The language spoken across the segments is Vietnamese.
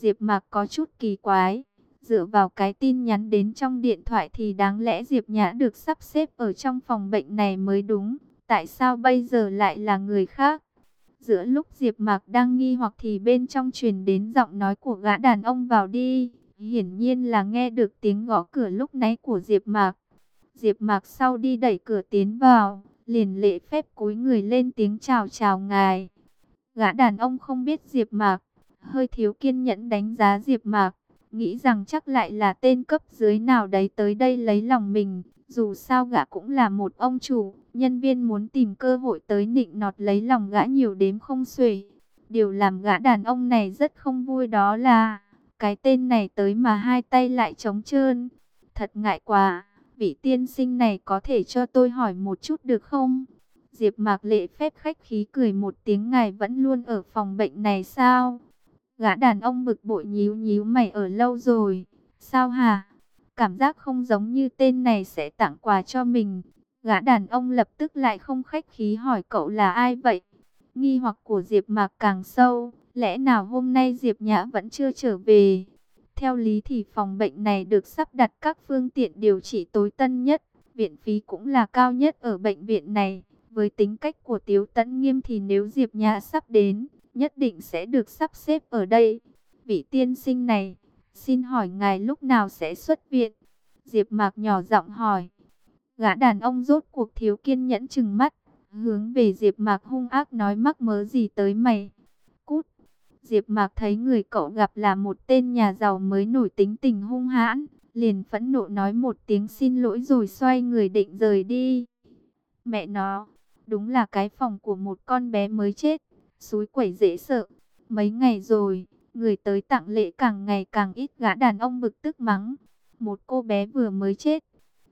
Diệp Mạc có chút kỳ quái. Dựa vào cái tin nhắn đến trong điện thoại thì đáng lẽ Diệp Nhã được sắp xếp ở trong phòng bệnh này mới đúng. Tại sao bây giờ lại là người khác? Giữa lúc Diệp Mạc đang nghi hoặc thì bên trong truyền đến giọng nói của gã đàn ông vào đi. Hiển nhiên là nghe được tiếng gõ cửa lúc nãy của Diệp Mạc. Diệp Mạc sau đi đẩy cửa tiến vào, liền lễ phép cúi người lên tiếng chào chào ngài. Gã đàn ông không biết Diệp Mạc, hơi thiếu kiên nhẫn đánh giá Diệp Mạc, nghĩ rằng chắc lại là tên cấp dưới nào đấy tới đây lấy lòng mình, dù sao gã cũng là một ông chủ, nhân viên muốn tìm cơ hội tới nịnh nọt lấy lòng gã nhiều đếm không xuể. Điều làm gã đàn ông này rất không vui đó là, cái tên này tới mà hai tay lại trống trơn. Thật ngại quá, vị tiên sinh này có thể cho tôi hỏi một chút được không? Diệp Mạc lễ phép khách khí cười một tiếng ngài vẫn luôn ở phòng bệnh này sao? Gã đàn ông bực bội nhíu nhíu mày ở lâu rồi. Sao hả? Cảm giác không giống như tên này sẽ tặng quà cho mình. Gã đàn ông lập tức lại không khách khí hỏi cậu là ai vậy? Nghi hoặc của Diệp Mạc càng sâu. Lẽ nào hôm nay Diệp Nhã vẫn chưa trở về? Theo lý thì phòng bệnh này được sắp đặt các phương tiện điều trị tối tân nhất. Viện phí cũng là cao nhất ở bệnh viện này. Với tính cách của Tiếu Tấn Nghiêm thì nếu Diệp Nhã sắp đến, nhất định sẽ được sắp xếp ở đây. Vị tiên sinh này, xin hỏi ngài lúc nào sẽ xuất viện? Diệp Mạc nhỏ giọng hỏi. Gã đàn ông rốt cuộc thiếu kiên nhẫn chừng mắt, hướng về Diệp Mạc hung ác nói mắc mớ gì tới mày. Cút. Diệp Mạc thấy người cậu gặp là một tên nhà giàu mới nổi tính tình hung hãn, liền phẫn nộ nói một tiếng xin lỗi rồi xoay người định rời đi. Mẹ nó, đúng là cái phòng của một con bé mới chết. Suối quẩy dễ sợ. Mấy ngày rồi, người tới tặng lễ càng ngày càng ít gã đàn ông bực tức mắng. Một cô bé vừa mới chết.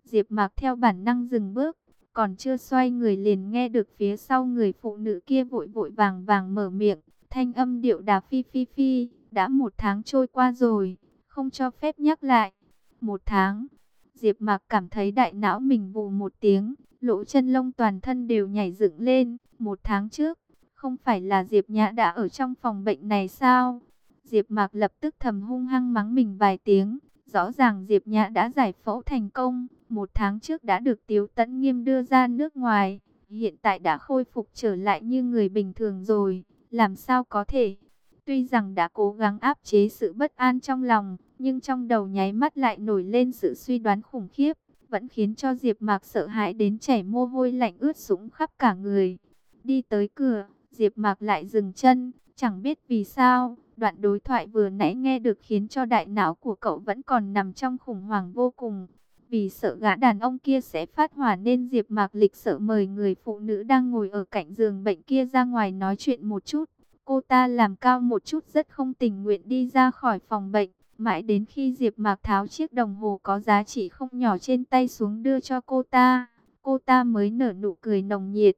Diệp Mạc theo bản năng dừng bước, còn chưa xoay người liền nghe được phía sau người phụ nữ kia vội vội vàng vàng mở miệng, thanh âm điệu đà phi phi phi, đã một tháng trôi qua rồi, không cho phép nhắc lại. Một tháng, Diệp Mạc cảm thấy đại não mình vù một tiếng, lỗ chân lông toàn thân đều nhảy dựng lên, một tháng trước, không phải là Diệp Nhã đã ở trong phòng bệnh này sao? Diệp Mạc lập tức thầm hung hăng mắng mình vài tiếng. Rõ ràng Diệp Nhã đã giải phẫu thành công. Một tháng trước đã được Tiếu Tấn Nghiêm đưa ra nước ngoài. Hiện tại đã khôi phục trở lại như người bình thường rồi. Làm sao có thể? Tuy rằng đã cố gắng áp chế sự bất an trong lòng. Nhưng trong đầu nháy mắt lại nổi lên sự suy đoán khủng khiếp. Vẫn khiến cho Diệp Mạc sợ hãi đến chảy mồ hôi lạnh ướt sũng khắp cả người. Đi tới cửa, Diệp Mạc lại dừng chân, chẳng biết vì sao, đoạn đối thoại vừa nãy nghe được khiến cho đại não của cậu vẫn còn nằm trong khủng hoảng vô cùng. Vì sợ gã đàn ông kia sẽ phát hỏa nên Diệp Mạc lịch sợ mời người phụ nữ đang ngồi ở cạnh giường bệnh kia ra ngoài nói chuyện một chút. Cô ta làm cao một chút rất không tình nguyện đi ra khỏi phòng bệnh, mãi đến khi Diệp Mạc tháo chiếc đồng hồ có giá trị không nhỏ trên tay xuống đưa cho cô ta, cô ta mới nở nụ cười nồng nhiệt.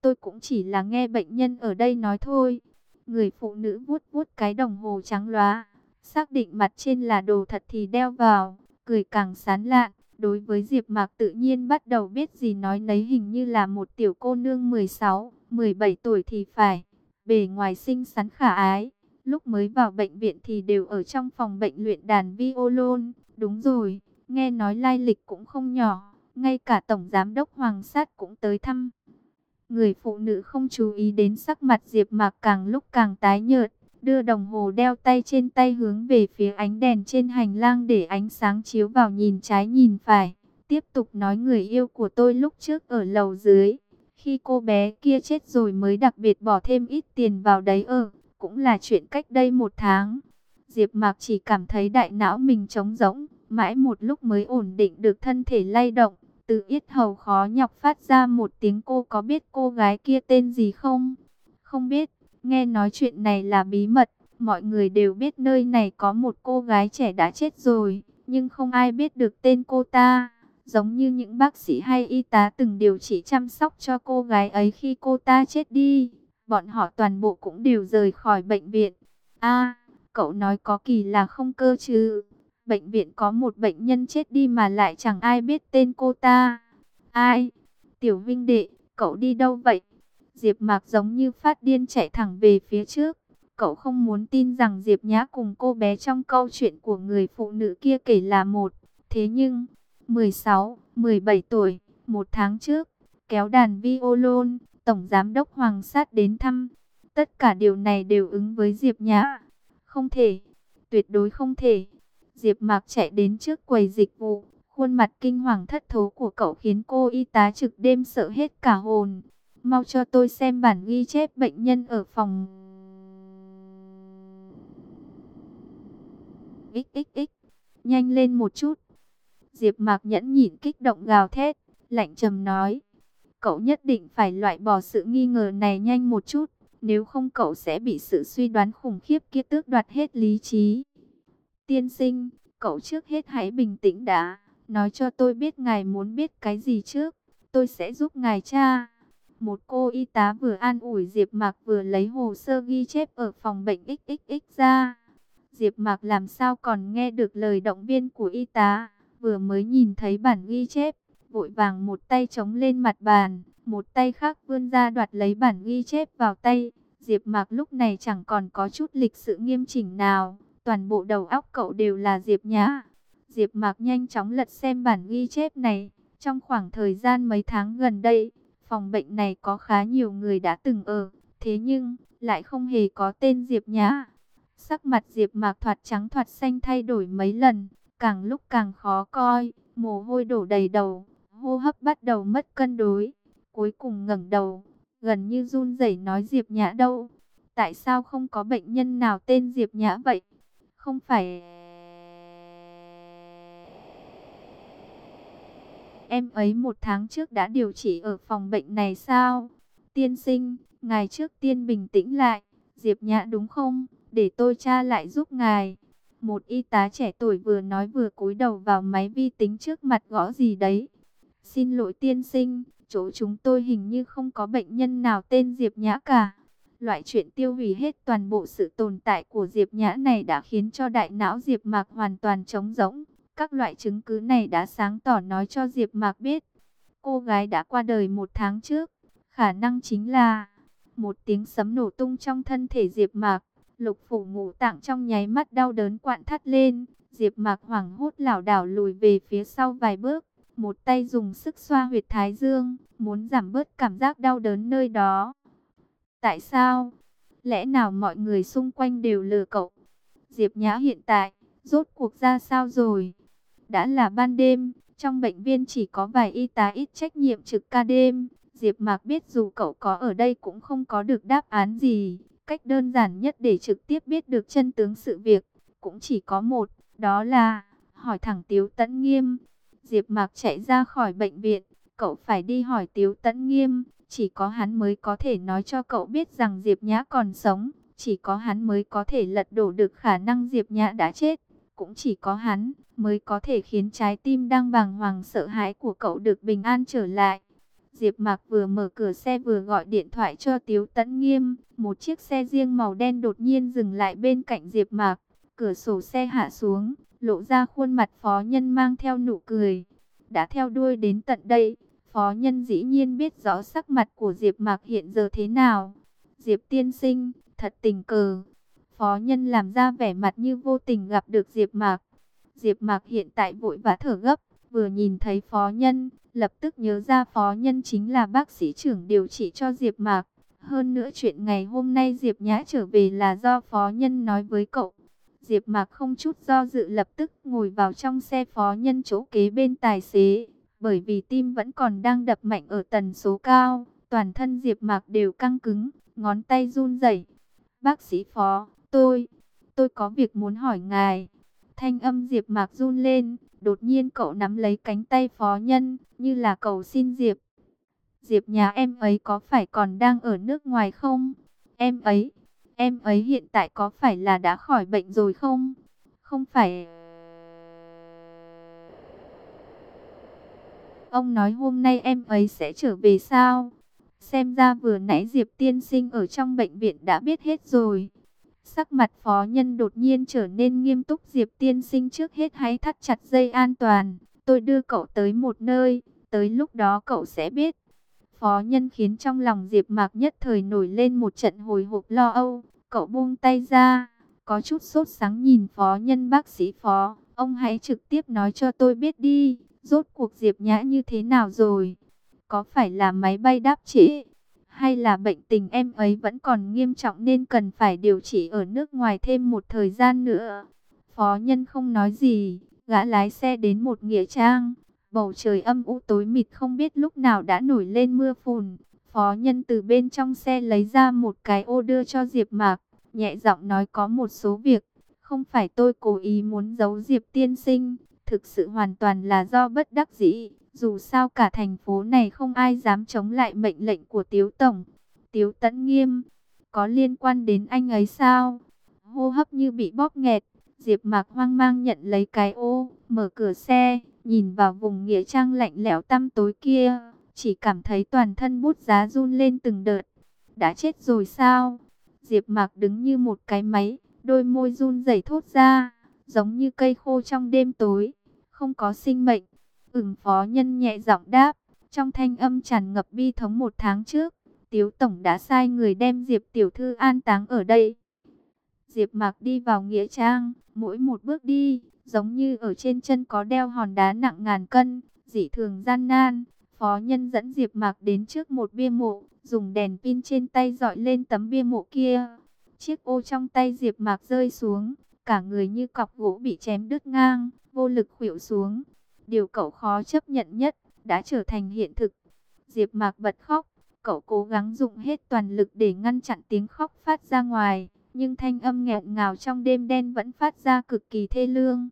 Tôi cũng chỉ là nghe bệnh nhân ở đây nói thôi. Người phụ nữ vuốt vuốt cái đồng hồ trắng loá. Xác định mặt trên là đồ thật thì đeo vào. Cười càng sán lạn. Đối với Diệp Mạc tự nhiên bắt đầu biết gì nói nấy hình như là một tiểu cô nương 16, 17 tuổi thì phải. Bề ngoài xinh xắn khả ái. Lúc mới vào bệnh viện thì đều ở trong phòng bệnh luyện đàn violon. Đúng rồi, nghe nói lai lịch cũng không nhỏ. Ngay cả Tổng Giám đốc Hoàng Sát cũng tới thăm. Người phụ nữ không chú ý đến sắc mặt Diệp Mạc càng lúc càng tái nhợt, đưa đồng hồ đeo tay trên tay hướng về phía ánh đèn trên hành lang để ánh sáng chiếu vào nhìn trái nhìn phải. Tiếp tục nói người yêu của tôi lúc trước ở lầu dưới, khi cô bé kia chết rồi mới đặc biệt bỏ thêm ít tiền vào đấy ở, cũng là chuyện cách đây một tháng. Diệp Mạc chỉ cảm thấy đại não mình trống rỗng, mãi một lúc mới ổn định được thân thể lay động. Từ yết hầu khó nhọc phát ra một tiếng cô có biết cô gái kia tên gì không? Không biết, nghe nói chuyện này là bí mật. Mọi người đều biết nơi này có một cô gái trẻ đã chết rồi, nhưng không ai biết được tên cô ta. Giống như những bác sĩ hay y tá từng điều trị chăm sóc cho cô gái ấy khi cô ta chết đi. Bọn họ toàn bộ cũng đều rời khỏi bệnh viện. a cậu nói có kỳ là không cơ chứ? Bệnh viện có một bệnh nhân chết đi mà lại chẳng ai biết tên cô ta. Ai? Tiểu Vinh Đệ, cậu đi đâu vậy? Diệp Mạc giống như phát điên chạy thẳng về phía trước. Cậu không muốn tin rằng Diệp Nhã cùng cô bé trong câu chuyện của người phụ nữ kia kể là một. Thế nhưng, 16, 17 tuổi, một tháng trước, kéo đàn violon, Tổng Giám đốc Hoàng Sát đến thăm. Tất cả điều này đều ứng với Diệp Nhã. Không thể, tuyệt đối không thể. Diệp Mạc chạy đến trước quầy dịch vụ, khuôn mặt kinh hoàng thất thố của cậu khiến cô y tá trực đêm sợ hết cả hồn. Mau cho tôi xem bản ghi chép bệnh nhân ở phòng XXX. Nhanh lên một chút. Diệp Mạc nhẫn nhịn kích động gào thét, lạnh trầm nói: "Cậu nhất định phải loại bỏ sự nghi ngờ này nhanh một chút, nếu không cậu sẽ bị sự suy đoán khủng khiếp kia tước đoạt hết lý trí." "Tiên sinh, cậu trước hết hãy bình tĩnh đã, nói cho tôi biết ngài muốn biết cái gì trước, tôi sẽ giúp ngài tra." Một cô y tá vừa an ủi Diệp Mạc vừa lấy hồ sơ ghi chép ở phòng bệnh XXX ra. Diệp Mạc làm sao còn nghe được lời động viên của y tá, vừa mới nhìn thấy bản ghi chép, vội vàng một tay chống lên mặt bàn, một tay khác vươn ra đoạt lấy bản ghi chép vào tay. Diệp Mạc lúc này chẳng còn có chút lịch sự nghiêm chỉnh nào, toàn bộ đầu óc cậu đều là Diệp Nhã. Diệp Mạc nhanh chóng lật xem bản ghi chép này, trong khoảng thời gian mấy tháng gần đây, phòng bệnh này có khá nhiều người đã từng ở, thế nhưng lại không hề có tên Diệp Nhã. Sắc mặt Diệp Mạc thoạt trắng thoạt xanh thay đổi mấy lần, càng lúc càng khó coi, mồ hôi đổ đầy đầu, hô hấp bắt đầu mất cân đối. Cuối cùng ngẩng đầu, gần như run rẩy nói Diệp Nhã đâu? Tại sao không có bệnh nhân nào tên Diệp Nhã vậy? Không phải Em ấy một tháng trước đã điều trị ở phòng bệnh này sao? Tiên sinh, ngài trước tiên bình tĩnh lại. Diệp Nhã đúng không? Để tôi tra lại giúp ngài. Một y tá trẻ tuổi vừa nói vừa cúi đầu vào máy vi tính trước mặt gõ gì đấy. Xin lỗi tiên sinh, chỗ chúng tôi hình như không có bệnh nhân nào tên Diệp Nhã cả. Loại chuyện tiêu hủy hết toàn bộ sự tồn tại của Diệp Nhã này đã khiến cho đại não Diệp Mạc hoàn toàn trống rỗng. Các loại chứng cứ này đã sáng tỏ nói cho Diệp Mạc biết, cô gái đã qua đời một tháng trước, khả năng chính là một tiếng sấm nổ tung trong thân thể Diệp Mạc, lục phủ ngũ tạng trong nháy mắt đau đớn quặn thắt lên, Diệp Mạc hoảng hốt lảo đảo lùi về phía sau vài bước, một tay dùng sức xoa huyệt thái dương, muốn giảm bớt cảm giác đau đớn nơi đó. Tại sao? Lẽ nào mọi người xung quanh đều lừa cậu? Diệp Nhã hiện tại rốt cuộc ra sao rồi? Đã là ban đêm, trong bệnh viện chỉ có vài y tá ít trách nhiệm trực ca đêm. Diệp Mạc biết dù cậu có ở đây cũng không có được đáp án gì. Cách đơn giản nhất để trực tiếp biết được chân tướng sự việc, cũng chỉ có một, đó là hỏi thẳng Tiếu Tấn Nghiêm. Diệp Mạc chạy ra khỏi bệnh viện, cậu phải đi hỏi Tiếu Tấn Nghiêm, chỉ có hắn mới có thể nói cho cậu biết rằng Diệp Nhã còn sống, chỉ có hắn mới có thể lật đổ được khả năng Diệp Nhã đã chết cũng chỉ có hắn mới có thể khiến trái tim đang bàng hoàng sợ hãi của cậu được bình an trở lại. Diệp Mạc vừa mở cửa xe vừa gọi điện thoại cho Tiếu Tấn Nghiêm, một chiếc xe riêng màu đen đột nhiên dừng lại bên cạnh Diệp Mạc, cửa sổ xe hạ xuống, lộ ra khuôn mặt phó nhân mang theo nụ cười. Đã theo đuôi đến tận đây, phó nhân dĩ nhiên biết rõ sắc mặt của Diệp Mạc hiện giờ thế nào. Diệp tiên sinh, thật tình cờ, Phó nhân làm ra vẻ mặt như vô tình gặp được Diệp Mạc. Diệp Mạc hiện tại vội vã thở gấp, vừa nhìn thấy phó nhân, lập tức nhớ ra phó nhân chính là bác sĩ trưởng điều trị cho Diệp Mạc. Hơn nữa chuyện ngày hôm nay Diệp Nhã trở về là do phó nhân nói với cậu. Diệp Mạc không chút do dự lập tức ngồi vào trong xe phó nhân chỗ kế bên tài xế, bởi vì tim vẫn còn đang đập mạnh ở tần số cao, toàn thân Diệp Mạc đều căng cứng, ngón tay run rẩy. "Bác sĩ phó, Tôi, tôi có việc muốn hỏi ngài. Thanh âm Diệp Mạc run lên, đột nhiên cậu nắm lấy cánh tay phó nhân, như là cầu xin Diệp. Diệp nhà em ấy có phải còn đang ở nước ngoài không? Em ấy, em ấy hiện tại có phải là đã khỏi bệnh rồi không? Không phải... Ông nói hôm nay em ấy sẽ trở về sao? Xem ra vừa nãy Diệp tiên sinh ở trong bệnh viện đã biết hết rồi. Sắc mặt phó nhân đột nhiên trở nên nghiêm túc Diệp tiên sinh trước hết hãy thắt chặt dây an toàn. Tôi đưa cậu tới một nơi, tới lúc đó cậu sẽ biết. Phó nhân khiến trong lòng Diệp mạc nhất thời nổi lên một trận hồi hộp lo âu. Cậu buông tay ra, có chút sốt sáng nhìn phó nhân bác sĩ phó. Ông hãy trực tiếp nói cho tôi biết đi, rốt cuộc Diệp Nhã như thế nào rồi? Có phải là máy bay đáp trễ? Hay là bệnh tình em ấy vẫn còn nghiêm trọng nên cần phải điều trị ở nước ngoài thêm một thời gian nữa? Phó nhân không nói gì, gã lái xe đến một nghĩa trang. Bầu trời âm u tối mịt không biết lúc nào đã nổi lên mưa phùn. Phó nhân từ bên trong xe lấy ra một cái ô đưa cho Diệp Mạc, nhẹ giọng nói có một số việc, không phải tôi cố ý muốn giấu Diệp tiên sinh, thực sự hoàn toàn là do bất đắc dĩ. Dù sao cả thành phố này không ai dám chống lại mệnh lệnh của Tiếu Tổng. Tiếu Tấn Nghiêm, có liên quan đến anh ấy sao? Hô hấp như bị bóp nghẹt, Diệp Mạc hoang mang nhận lấy cái ô, mở cửa xe, nhìn vào vùng nghĩa trang lạnh lẽo tăm tối kia, chỉ cảm thấy toàn thân bút giá run lên từng đợt. Đã chết rồi sao? Diệp Mạc đứng như một cái máy, đôi môi run rẩy thốt ra, giống như cây khô trong đêm tối, không có sinh mệnh. Ứng phó nhân nhẹ giọng đáp, trong thanh âm tràn ngập bi thống một tháng trước, Tiếu Tổng đã sai người đem Diệp Tiểu Thư an táng ở đây. Diệp Mạc đi vào nghĩa trang, mỗi một bước đi, giống như ở trên chân có đeo hòn đá nặng ngàn cân, dị thường gian nan. Phó nhân dẫn Diệp Mạc đến trước một bia mộ, dùng đèn pin trên tay dọi lên tấm bia mộ kia. Chiếc ô trong tay Diệp Mạc rơi xuống, cả người như cọc gỗ bị chém đứt ngang, vô lực khuỵu xuống. Điều cậu khó chấp nhận nhất đã trở thành hiện thực. Diệp Mạc bật khóc, cậu cố gắng dùng hết toàn lực để ngăn chặn tiếng khóc phát ra ngoài, nhưng thanh âm nghẹn ngào trong đêm đen vẫn phát ra cực kỳ thê lương.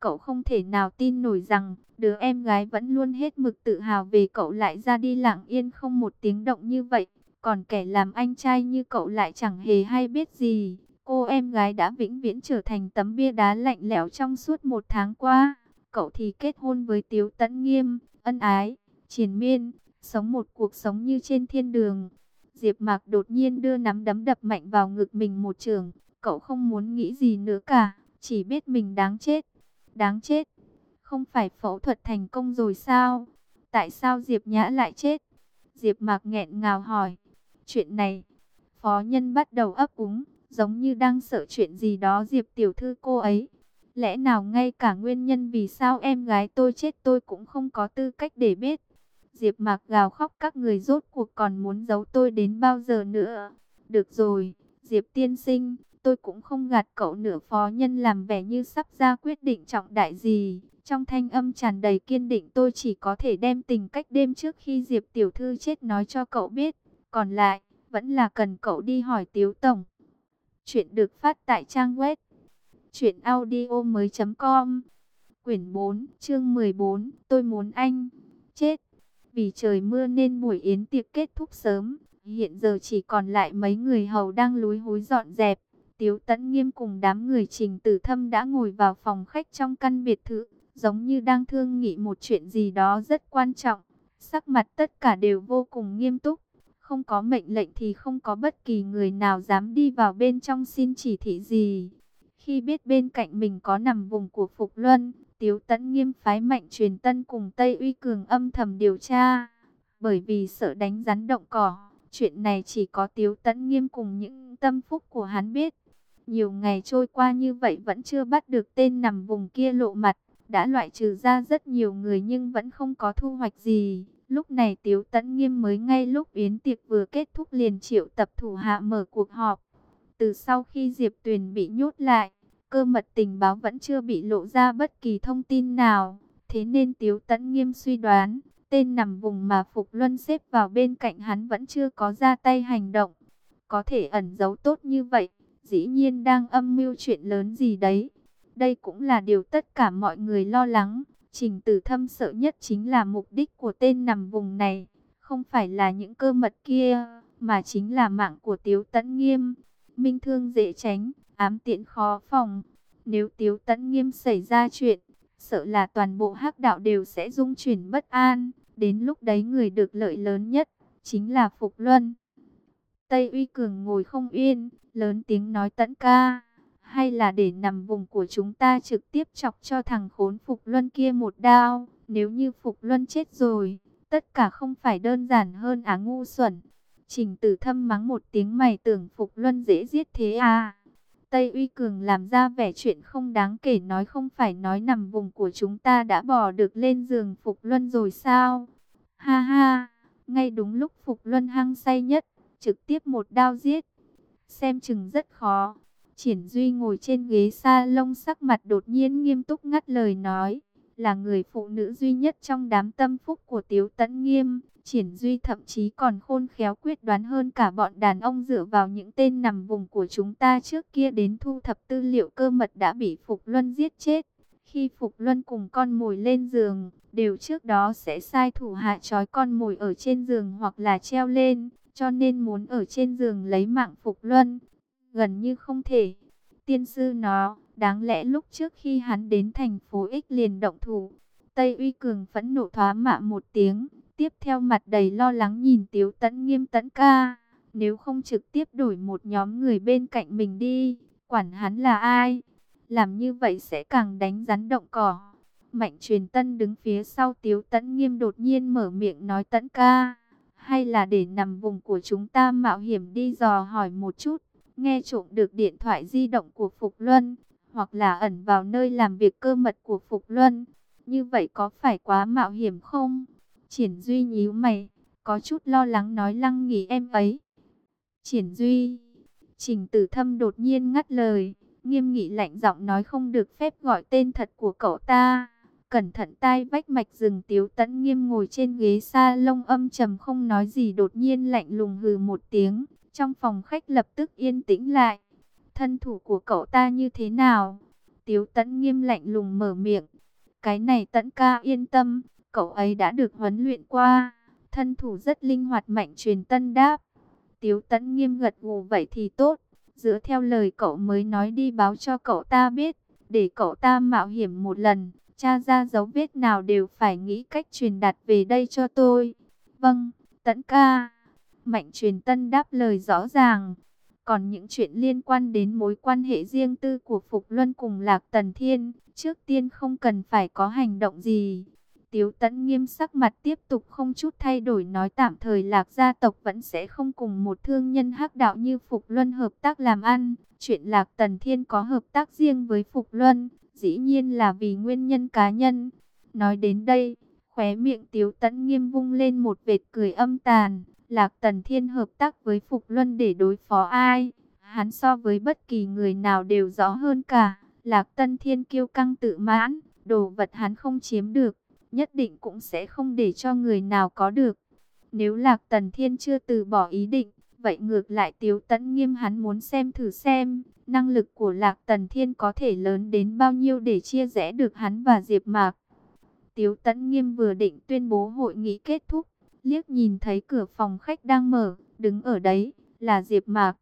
Cậu không thể nào tin nổi rằng, đứa em gái vẫn luôn hết mực tự hào về cậu lại ra đi lặng yên không một tiếng động như vậy. Còn kẻ làm anh trai như cậu lại chẳng hề hay biết gì. Cô em gái đã vĩnh viễn trở thành tấm bia đá lạnh lẽo trong suốt một tháng qua. Cậu thì kết hôn với Tiếu Tấn Nghiêm, ân ái, triền miên, sống một cuộc sống như trên thiên đường. Diệp Mạc đột nhiên đưa nắm đấm đập mạnh vào ngực mình một trường. Cậu không muốn nghĩ gì nữa cả, chỉ biết mình đáng chết. Đáng chết. Không phải phẫu thuật thành công rồi sao? Tại sao Diệp Nhã lại chết? Diệp Mạc nghẹn ngào hỏi. Chuyện này, phó nhân bắt đầu ấp úng, giống như đang sợ chuyện gì đó Diệp tiểu thư cô ấy. Lẽ nào ngay cả nguyên nhân vì sao em gái tôi chết tôi cũng không có tư cách để biết. Diệp Mạc gào khóc các người rốt cuộc còn muốn giấu tôi đến bao giờ nữa. Được rồi, Diệp tiên sinh, tôi cũng không gạt cậu nửa phó nhân làm vẻ như sắp ra quyết định trọng đại gì. Trong thanh âm tràn đầy kiên định tôi chỉ có thể đem tình cách đêm trước khi Diệp tiểu thư chết nói cho cậu biết. Còn lại, vẫn là cần cậu đi hỏi Tiếu Tổng. Chuyện được phát tại trang web chuyện audio mới.com Quyển 4, chương 14, tôi muốn anh chết. Vì trời mưa nên buổi yến tiệc kết thúc sớm, hiện giờ chỉ còn lại mấy người hầu đang lúi húi dọn dẹp. Tiếu Tấn Nghiêm cùng đám người Trình Tử Thâm đã ngồi vào phòng khách trong căn biệt thự, giống như đang thương nghị một chuyện gì đó rất quan trọng. Sắc mặt tất cả đều vô cùng nghiêm túc, không có mệnh lệnh thì không có bất kỳ người nào dám đi vào bên trong xin chỉ thị gì. Khi biết bên cạnh mình có nằm vùng của Phục Luân, Tiếu Tấn Nghiêm phái mạnh truyền tân cùng Tây Uy Cường âm thầm điều tra. Bởi vì sợ đánh rắn động cỏ, chuyện này chỉ có Tiếu Tấn Nghiêm cùng những tâm phúc của hắn biết. Nhiều ngày trôi qua như vậy vẫn chưa bắt được tên nằm vùng kia lộ mặt, đã loại trừ ra rất nhiều người nhưng vẫn không có thu hoạch gì. Lúc này Tiếu Tấn Nghiêm mới ngay lúc yến tiệc vừa kết thúc liền triệu tập thủ hạ mở cuộc họp. Từ sau khi Diệp Tuyền bị nhốt lại, cơ mật tình báo vẫn chưa bị lộ ra bất kỳ thông tin nào. Thế nên Tiếu Tấn Nghiêm suy đoán, tên nằm vùng mà Phục Luân xếp vào bên cạnh hắn vẫn chưa có ra tay hành động. Có thể ẩn giấu tốt như vậy, dĩ nhiên đang âm mưu chuyện lớn gì đấy. Đây cũng là điều tất cả mọi người lo lắng. Trình tử thâm sợ nhất chính là mục đích của tên nằm vùng này. Không phải là những cơ mật kia, mà chính là mạng của Tiếu Tấn Nghiêm. Minh thương dễ tránh, ám tiện khó phòng. Nếu Tiếu Tấn Nghiêm xảy ra chuyện, sợ là toàn bộ hắc đạo đều sẽ dung chuyển bất an. Đến lúc đấy người được lợi lớn nhất, chính là Phục Luân. Tây Uy Cường ngồi không yên, lớn tiếng nói tẫn ca. Hay là để nằm vùng của chúng ta trực tiếp chọc cho thằng khốn Phục Luân kia một đao. Nếu như Phục Luân chết rồi, tất cả không phải đơn giản hơn á ngu xuẩn. Trình tử thâm mắng một tiếng mày tưởng Phục Luân dễ giết thế à. Tây Uy Cường làm ra vẻ chuyện không đáng kể nói không phải nói nằm vùng của chúng ta đã bỏ được lên giường Phục Luân rồi sao? Ha ha, ngay đúng lúc Phục Luân hăng say nhất, trực tiếp một đao giết. Xem chừng rất khó. Triển Duy ngồi trên ghế sa lông sắc mặt đột nhiên nghiêm túc ngắt lời nói. Là người phụ nữ duy nhất trong đám tâm phúc của Tiếu Tấn Nghiêm. Triển Duy thậm chí còn khôn khéo quyết đoán hơn cả bọn đàn ông dựa vào những tên nằm vùng của chúng ta trước kia đến thu thập tư liệu cơ mật đã bị Phục Luân giết chết. Khi Phục Luân cùng con mồi lên giường, đều trước đó sẽ sai thủ hạ trói con mồi ở trên giường hoặc là treo lên, cho nên muốn ở trên giường lấy mạng Phục Luân. Gần như không thể. Tiên sư nó, đáng lẽ lúc trước khi hắn đến thành phố X liền động thủ. Tây Uy Cường phẫn nộ thoá mạ một tiếng, tiếp theo mặt đầy lo lắng nhìn Tiếu Tấn Nghiêm Tấn ca. Nếu không trực tiếp đổi một nhóm người bên cạnh mình đi, quản hắn là ai? Làm như vậy sẽ càng đánh rắn động cỏ. Mạnh truyền tân đứng phía sau Tiếu Tấn Nghiêm đột nhiên mở miệng nói Tấn ca. Hay là để nằm vùng của chúng ta mạo hiểm đi dò hỏi một chút. Nghe trộm được điện thoại di động của Phục Luân. Hoặc là ẩn vào nơi làm việc cơ mật của Phục Luân. Như vậy có phải quá mạo hiểm không? Triển Duy nhíu mày, có chút lo lắng nói lăng nghỉ em ấy. Triển Duy, Trình Tử Thâm đột nhiên ngắt lời, nghiêm nghị lạnh giọng nói không được phép gọi tên thật của cậu ta. Cẩn thận tai vách mạch rừng tiếu tẫn nghiêm ngồi trên ghế sa lông âm trầm không nói gì đột nhiên lạnh lùng hừ một tiếng. Trong phòng khách lập tức yên tĩnh lại. Thân thủ của cậu ta như thế nào? Tiếu tẫn nghiêm lạnh lùng mở miệng. Cái này tẫn ca yên tâm, cậu ấy đã được huấn luyện qua. Thân thủ rất linh hoạt mạnh truyền tân đáp. Tiếu tẫn nghiêm gật gù vậy thì tốt. Dựa theo lời cậu mới nói đi báo cho cậu ta biết. Để cậu ta mạo hiểm một lần. Cha ra dấu vết nào đều phải nghĩ cách truyền đạt về đây cho tôi. Vâng, tẫn ca. Mạnh truyền tân đáp lời rõ ràng. Còn những chuyện liên quan đến mối quan hệ riêng tư của Phục Luân cùng Lạc Tần Thiên, trước tiên không cần phải có hành động gì. Tiếu tẫn nghiêm sắc mặt tiếp tục không chút thay đổi nói tạm thời lạc gia tộc vẫn sẽ không cùng một thương nhân hắc đạo như Phục Luân hợp tác làm ăn. Chuyện lạc tần thiên có hợp tác riêng với Phục Luân, dĩ nhiên là vì nguyên nhân cá nhân. Nói đến đây, khóe miệng tiếu tẫn nghiêm vung lên một vệt cười âm tàn. Lạc tần thiên hợp tác với Phục Luân để đối phó ai? Hắn so với bất kỳ người nào đều rõ hơn cả. Lạc tần thiên kiêu căng tự mãn, đồ vật hắn không chiếm được nhất định cũng sẽ không để cho người nào có được. Nếu Lạc Tần Thiên chưa từ bỏ ý định, vậy ngược lại Tiếu Tấn Nghiêm hắn muốn xem thử xem, năng lực của Lạc Tần Thiên có thể lớn đến bao nhiêu để chia rẽ được hắn và Diệp Mạc. Tiếu Tấn Nghiêm vừa định tuyên bố hội nghị kết thúc, liếc nhìn thấy cửa phòng khách đang mở, đứng ở đấy, là Diệp Mạc.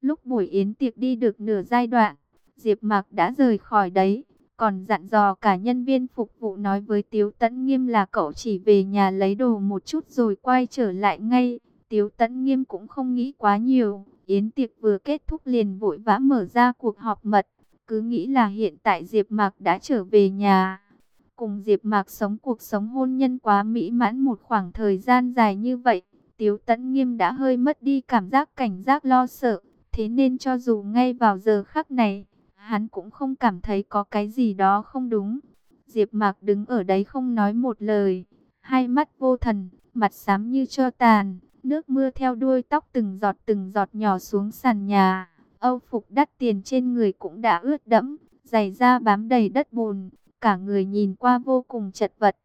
Lúc buổi yến tiệc đi được nửa giai đoạn, Diệp Mạc đã rời khỏi đấy, còn dặn dò cả nhân viên phục vụ nói với Tiếu Tấn Nghiêm là cậu chỉ về nhà lấy đồ một chút rồi quay trở lại ngay. Tiếu Tấn Nghiêm cũng không nghĩ quá nhiều, yến tiệc vừa kết thúc liền vội vã mở ra cuộc họp mật, cứ nghĩ là hiện tại Diệp Mạc đã trở về nhà. Cùng Diệp Mạc sống cuộc sống hôn nhân quá mỹ mãn một khoảng thời gian dài như vậy, Tiếu Tấn Nghiêm đã hơi mất đi cảm giác cảnh giác lo sợ, thế nên cho dù ngay vào giờ khắc này, hắn cũng không cảm thấy có cái gì đó không đúng. Diệp Mạc đứng ở đấy không nói một lời, hai mắt vô thần, mặt xám như cho tàn, nước mưa theo đuôi tóc từng giọt từng giọt nhỏ xuống sàn nhà. Âu phục đắt tiền trên người cũng đã ướt đẫm, giày da bám đầy đất bùn, cả người nhìn qua vô cùng chật vật.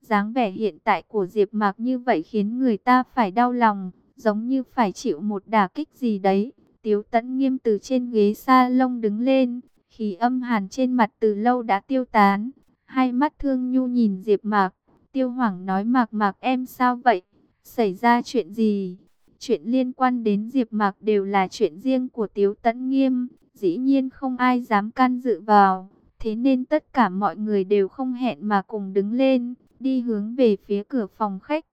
dáng vẻ hiện tại của Diệp Mạc như vậy khiến người ta phải đau lòng, giống như phải chịu một đả kích gì đấy. Tiếu tẫn nghiêm từ trên ghế sa lông đứng lên, khí âm hàn trên mặt từ lâu đã tiêu tán. Hai mắt thương nhu nhìn Diệp Mạc, tiêu Hoàng nói Mạc Mạc em sao vậy? Xảy ra chuyện gì? Chuyện liên quan đến Diệp Mạc đều là chuyện riêng của Tiếu Tấn Nghiêm, dĩ nhiên không ai dám can dự vào, thế nên tất cả mọi người đều không hẹn mà cùng đứng lên, đi hướng về phía cửa phòng khách.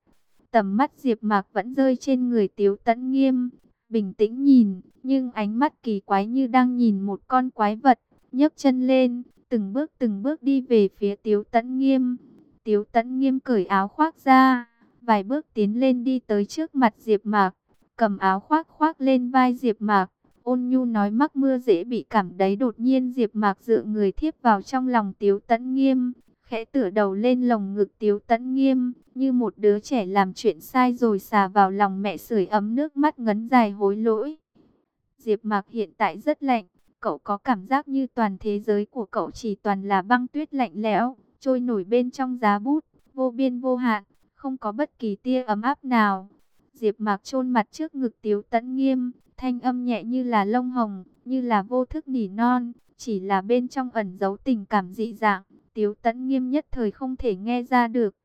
Tầm mắt Diệp Mạc vẫn rơi trên người Tiếu Tấn Nghiêm, bình tĩnh nhìn, nhưng ánh mắt kỳ quái như đang nhìn một con quái vật, nhấc chân lên, từng bước từng bước đi về phía Tiếu Tấn Nghiêm. Tiếu Tấn Nghiêm cởi áo khoác ra, vài bước tiến lên đi tới trước mặt Diệp Mạc, cầm áo khoác khoác lên vai Diệp Mạc. Ôn nhu nói mắc mưa dễ bị cảm đấy đột nhiên Diệp Mạc dựa người thiếp vào trong lòng Tiếu Tấn Nghiêm, khẽ tựa đầu lên lồng ngực Tiếu Tấn Nghiêm, như một đứa trẻ làm chuyện sai rồi xà vào lòng mẹ sưởi ấm nước mắt ngấn dài hối lỗi. Diệp Mạc hiện tại rất lạnh, cậu có cảm giác như toàn thế giới của cậu chỉ toàn là băng tuyết lạnh lẽo, trôi nổi bên trong giá bút, vô biên vô hạn, không có bất kỳ tia ấm áp nào. Diệp Mạc chôn mặt trước ngực Tiếu Tấn Nghiêm, thanh âm nhẹ như là lông hồng, như là vô thức nỉ non, chỉ là bên trong ẩn giấu tình cảm dị dạng, Tiếu Tấn Nghiêm nhất thời không thể nghe ra được.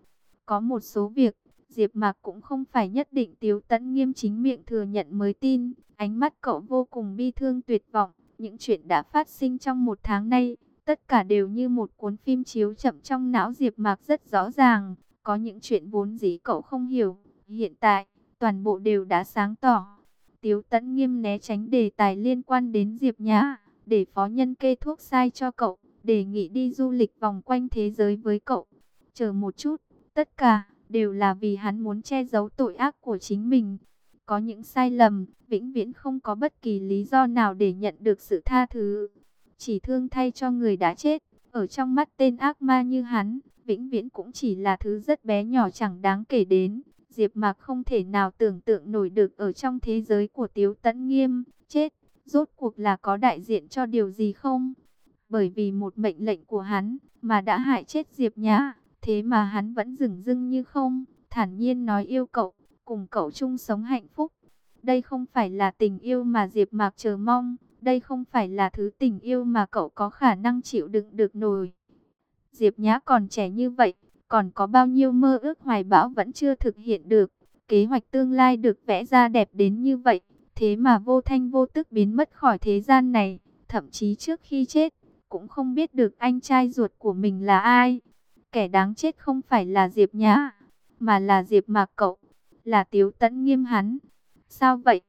Có một số việc, Diệp Mạc cũng không phải nhất định Tiếu Tấn Nghiêm chính miệng thừa nhận mới tin, ánh mắt cậu vô cùng bi thương tuyệt vọng, những chuyện đã phát sinh trong một tháng nay, tất cả đều như một cuốn phim chiếu chậm trong não Diệp Mạc rất rõ ràng, có những chuyện vốn dĩ cậu không hiểu, hiện tại toàn bộ đều đã sáng tỏ. Tiếu Tấn Nghiêm né tránh đề tài liên quan đến Diệp Nhã, để phó nhân kê thuốc sai cho cậu, đề nghị đi du lịch vòng quanh thế giới với cậu. Chờ một chút, tất cả đều là vì hắn muốn che giấu tội ác của chính mình. Có những sai lầm, vĩnh viễn không có bất kỳ lý do nào để nhận được sự tha thứ. Chỉ thương thay cho người đã chết, ở trong mắt tên ác ma như hắn, vĩnh viễn cũng chỉ là thứ rất bé nhỏ chẳng đáng kể đến. Diệp Mạc không thể nào tưởng tượng nổi được ở trong thế giới của Tiếu Tấn Nghiêm, chết, rốt cuộc là có đại diện cho điều gì không? Bởi vì một mệnh lệnh của hắn mà đã hại chết Diệp Nhã, thế mà hắn vẫn dửng dưng như không, thản nhiên nói yêu cậu, cùng cậu chung sống hạnh phúc. Đây không phải là tình yêu mà Diệp Mạc chờ mong, đây không phải là thứ tình yêu mà cậu có khả năng chịu đựng được nổi. Diệp Nhã còn trẻ như vậy, còn có bao nhiêu mơ ước hoài bão vẫn chưa thực hiện được. Kế hoạch tương lai được vẽ ra đẹp đến như vậy, thế mà vô thanh vô tức biến mất khỏi thế gian này, thậm chí trước khi chết, cũng không biết được anh trai ruột của mình là ai. Kẻ đáng chết không phải là Diệp Nhã, mà là Diệp Mạc cậu, là Tiếu Tấn Nghiêm hắn. Sao vậy?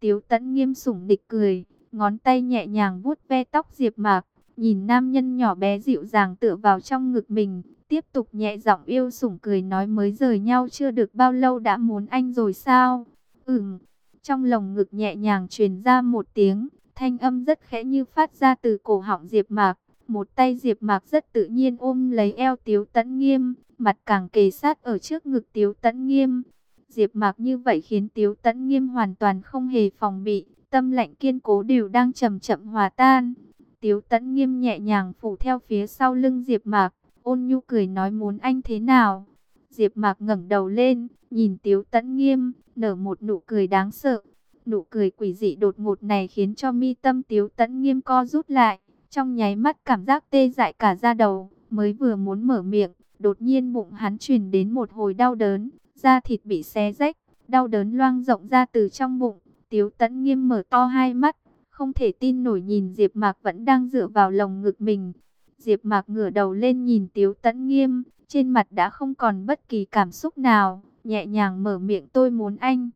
Tiếu Tấn Nghiêm sủng nịch cười, ngón tay nhẹ nhàng vuốt ve tóc Diệp Mạc, nhìn nam nhân nhỏ bé dịu dàng tựa vào trong ngực mình, tiếp tục nhẹ giọng yêu sủng cười nói mới rời nhau chưa được bao lâu đã muốn anh rồi sao? Ừm. Trong lồng ngực nhẹ nhàng truyền ra một tiếng, thanh âm rất khẽ như phát ra từ cổ họng Diệp Mạc. Một tay Diệp Mạc rất tự nhiên ôm lấy eo Tiếu Tấn Nghiêm, mặt càng kề sát ở trước ngực Tiếu Tấn Nghiêm. Diệp Mạc như vậy khiến Tiếu Tấn Nghiêm hoàn toàn không hề phòng bị, tâm lạnh kiên cố đều đang chậm chậm hòa tan. Tiếu Tấn Nghiêm nhẹ nhàng phủ theo phía sau lưng Diệp Mạc, ôn nhu cười nói muốn anh thế nào. Diệp Mạc ngẩng đầu lên, nhìn Tiếu Tấn Nghiêm, nở một nụ cười đáng sợ. Nụ cười quỷ dị đột ngột này khiến cho mi tâm Tiếu Tấn Nghiêm co rút lại, trong nháy mắt cảm giác tê dại cả da đầu, mới vừa muốn mở miệng, đột nhiên bụng hắn truyền đến một hồi đau đớn, da thịt bị xé rách, đau đớn loang rộng ra từ trong bụng. Tiếu Tấn Nghiêm mở to hai mắt, không thể tin nổi nhìn Diệp Mạc vẫn đang dựa vào lồng ngực mình. Diệp Mạc ngửa đầu lên nhìn Tiếu Tấn Nghiêm, trên mặt đã không còn bất kỳ cảm xúc nào, nhẹ nhàng mở miệng tôi muốn anh.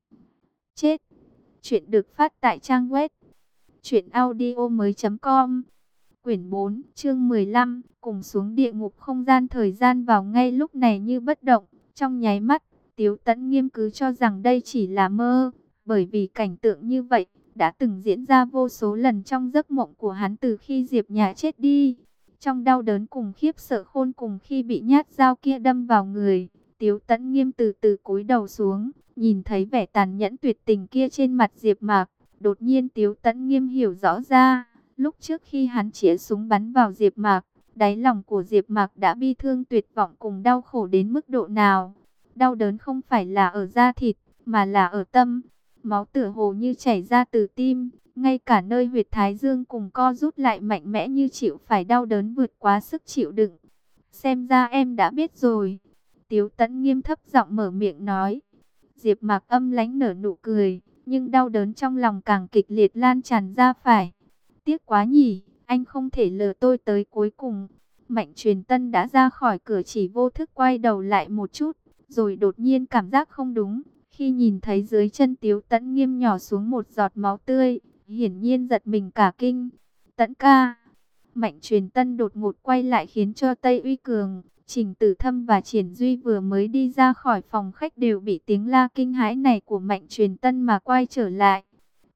Chết. Chuyện được phát tại trang web truyệnaudiomoi.com. Quyển 4, chương 15, cùng xuống địa ngục không gian thời gian vào ngay lúc này như bất động, trong nháy mắt, Tiếu Tấn Nghiêm cứ cho rằng đây chỉ là mơ, bởi vì cảnh tượng như vậy đã từng diễn ra vô số lần trong giấc mộng của hắn từ khi Diệp Nhà chết đi. Trong đau đớn cùng khiếp sợ khôn cùng khi bị nhát dao kia đâm vào người, Tiếu Tấn Nghiêm từ từ cúi đầu xuống, nhìn thấy vẻ tàn nhẫn tuyệt tình kia trên mặt Diệp Mạc, đột nhiên Tiếu Tấn Nghiêm hiểu rõ ra, lúc trước khi hắn chĩa súng bắn vào Diệp Mạc, đáy lòng của Diệp Mạc đã bi thương tuyệt vọng cùng đau khổ đến mức độ nào. Đau đớn không phải là ở da thịt, mà là ở tâm. Máu tựa hồ như chảy ra từ tim, ngay cả nơi huyệt thái dương cùng co rút lại mạnh mẽ như chịu phải đau đớn vượt quá sức chịu đựng. Xem ra em đã biết rồi. Tiếu tẫn nghiêm thấp giọng mở miệng nói. Diệp mạc âm lánh nở nụ cười, nhưng đau đớn trong lòng càng kịch liệt lan tràn ra phải. Tiếc quá nhỉ, anh không thể lừa tôi tới cuối cùng. Mạnh truyền tân đã ra khỏi cửa chỉ vô thức quay đầu lại một chút, rồi đột nhiên cảm giác không đúng. Khi nhìn thấy dưới chân tiếu tẫn nghiêm nhỏ xuống một giọt máu tươi, hiển nhiên giật mình cả kinh. Tẫn ca, mạnh truyền tân đột ngột quay lại khiến cho Tây Uy Cường, Trình Tử Thâm và Triển Duy vừa mới đi ra khỏi phòng khách đều bị tiếng la kinh hãi này của Mạnh Truyền Tân mà quay trở lại.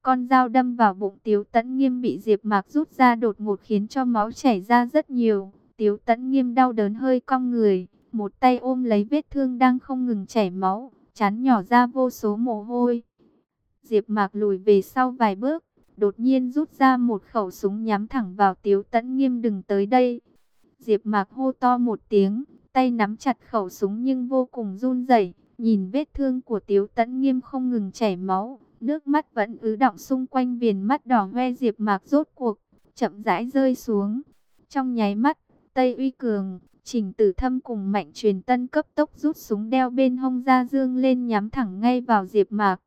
Con dao đâm vào bụng Tiếu Tấn Nghiêm bị Diệp Mạc rút ra đột ngột khiến cho máu chảy ra rất nhiều. Tiếu Tấn Nghiêm đau đớn hơi cong người, một tay ôm lấy vết thương đang không ngừng chảy máu, chán nhỏ ra vô số mồ hôi. Diệp Mạc lùi về sau vài bước, đột nhiên rút ra một khẩu súng nhắm thẳng vào Tiếu Tấn Nghiêm đừng tới đây. Diệp Mạc hô to một tiếng, tay nắm chặt khẩu súng nhưng vô cùng run rẩy, nhìn vết thương của Tiếu Tấn Nghiêm không ngừng chảy máu, nước mắt vẫn ứ đọng xung quanh viền mắt đỏ hoe Diệp Mạc rốt cuộc chậm rãi rơi xuống. Trong nháy mắt, Tây Uy Cường, Trình Tử Thâm cùng Mạnh Truyền Tân cấp tốc rút súng đeo bên hông ra dương lên nhắm thẳng ngay vào Diệp Mạc.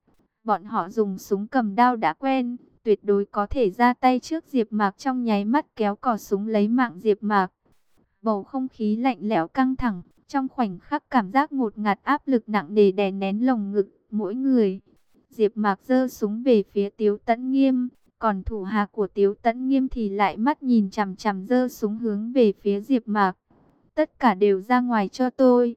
Bọn họ dùng súng cầm đao đã quen, tuyệt đối có thể ra tay trước Diệp Mạc trong nháy mắt kéo cò súng lấy mạng Diệp Mạc. Bầu không khí lạnh lẽo căng thẳng, trong khoảnh khắc cảm giác ngột ngạt áp lực nặng nề đè nén lồng ngực mỗi người. Diệp Mạc giơ súng về phía Tiếu Tấn Nghiêm, còn thủ hạ của Tiếu Tấn Nghiêm thì lại mắt nhìn chằm chằm giơ súng hướng về phía Diệp Mạc. Tất cả đều ra ngoài cho tôi.